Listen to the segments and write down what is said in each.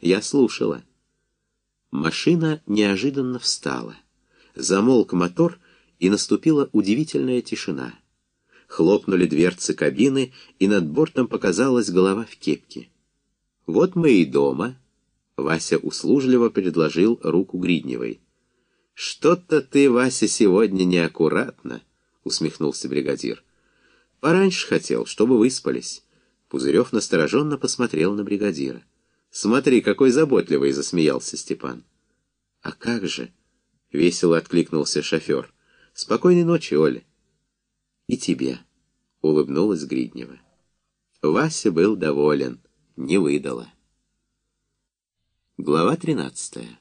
я слушала. Машина неожиданно встала. Замолк мотор, и наступила удивительная тишина. Хлопнули дверцы кабины, и над бортом показалась голова в кепке. «Вот мы и дома», — Вася услужливо предложил руку Гридневой. «Что-то ты, Вася, сегодня неаккуратно», — усмехнулся бригадир. «Пораньше хотел, чтобы выспались». Пузырев настороженно посмотрел на бригадира. «Смотри, какой заботливый!» — засмеялся Степан. «А как же?» — весело откликнулся шофер. «Спокойной ночи, Оля». «И тебе», — улыбнулась Гриднева. Вася был доволен, не выдала. Глава тринадцатая.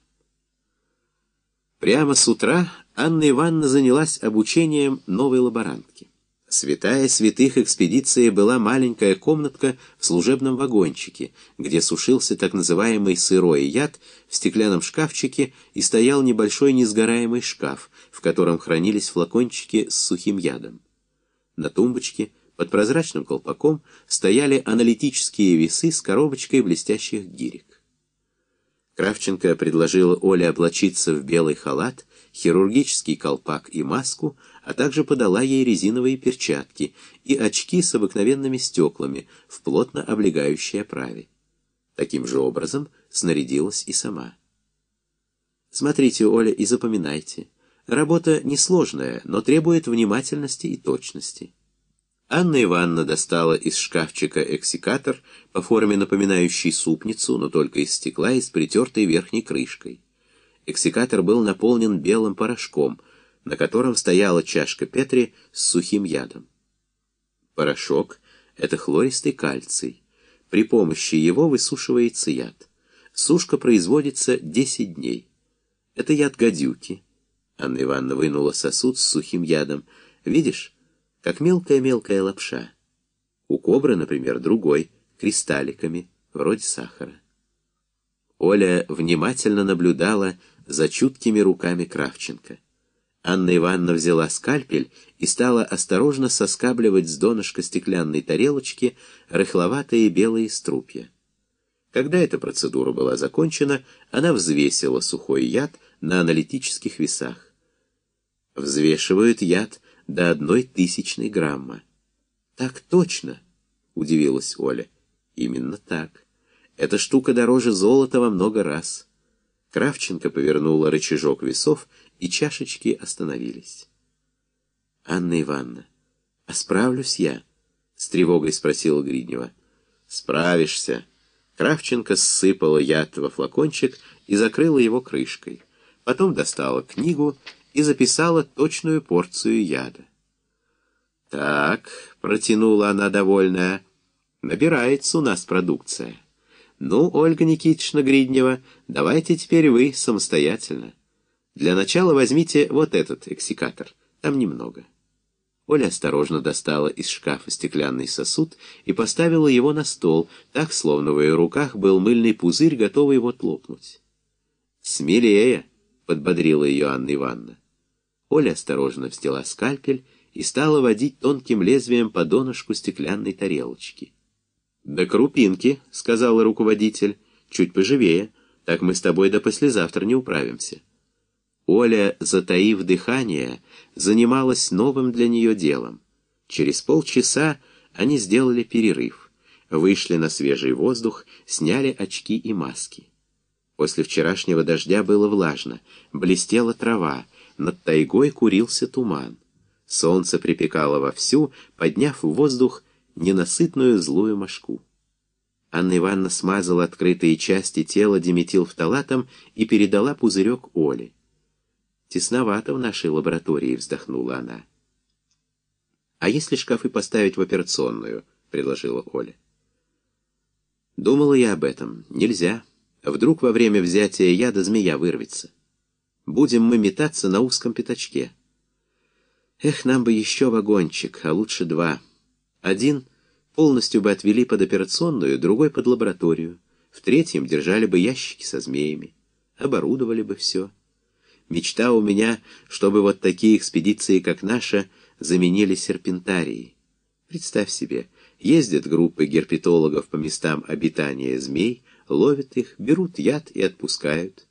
Прямо с утра Анна Ивановна занялась обучением новой лаборантки. Святая святых экспедиции была маленькая комнатка в служебном вагончике, где сушился так называемый сырой яд в стеклянном шкафчике и стоял небольшой несгораемый шкаф, в котором хранились флакончики с сухим ядом. На тумбочке под прозрачным колпаком стояли аналитические весы с коробочкой блестящих гирек. Кравченко предложила Оле облачиться в белый халат, хирургический колпак и маску, а также подала ей резиновые перчатки и очки с обыкновенными стеклами в плотно облегающей оправе. Таким же образом снарядилась и сама. Смотрите, Оля, и запоминайте. Работа несложная, но требует внимательности и точности. Анна Ивановна достала из шкафчика эксикатор, по форме напоминающий супницу, но только из стекла и с притертой верхней крышкой. Эксикатор был наполнен белым порошком, на котором стояла чашка Петри с сухим ядом. Порошок — это хлористый кальций. При помощи его высушивается яд. Сушка производится 10 дней. Это яд гадюки. Анна Ивановна вынула сосуд с сухим ядом. Видишь? Как мелкая-мелкая лапша. У кобры, например, другой, кристалликами, вроде сахара. Оля внимательно наблюдала за чуткими руками Кравченко. Анна Ивановна взяла скальпель и стала осторожно соскабливать с донышка стеклянной тарелочки рыхловатые белые струпья. Когда эта процедура была закончена, она взвесила сухой яд на аналитических весах. Взвешивают яд до одной тысячной грамма. «Так точно!» — удивилась Оля. «Именно так. Эта штука дороже золота во много раз». Кравченко повернула рычажок весов, и чашечки остановились. «Анна Ивановна, а справлюсь я?» — с тревогой спросила Гриднева. «Справишься». Кравченко ссыпала яд во флакончик и закрыла его крышкой. Потом достала книгу и записала точную порцию яда. «Так», — протянула она довольная, — «набирается у нас продукция. Ну, Ольга Никитична Гриднева, давайте теперь вы самостоятельно. Для начала возьмите вот этот эксикатор, там немного». Оля осторожно достала из шкафа стеклянный сосуд и поставила его на стол, так, словно в ее руках был мыльный пузырь, готовый его лопнуть. «Смелее!» — подбодрила ее Анна Ивановна. Оля осторожно взяла скальпель и стала водить тонким лезвием по донышку стеклянной тарелочки. «Да крупинки», — сказала руководитель, — «чуть поживее, так мы с тобой до послезавтра не управимся». Оля, затаив дыхание, занималась новым для нее делом. Через полчаса они сделали перерыв, вышли на свежий воздух, сняли очки и маски. После вчерашнего дождя было влажно, блестела трава, над тайгой курился туман. Солнце припекало вовсю, подняв в воздух ненасытную злую мошку. Анна Ивановна смазала открытые части тела диметилфталатом и передала пузырек Оле. «Тесновато в нашей лаборатории», — вздохнула она. «А если шкафы поставить в операционную?» — предложила Оля. Думала я об этом. Нельзя. Вдруг во время взятия яда змея вырвется. Будем мы метаться на узком пятачке. Эх, нам бы еще вагончик, а лучше два. Один полностью бы отвели под операционную, другой под лабораторию. В третьем держали бы ящики со змеями. Оборудовали бы все. Мечта у меня, чтобы вот такие экспедиции, как наша, заменили серпентарии. Представь себе, ездят группы герпетологов по местам обитания змей, ловят их, берут яд и отпускают.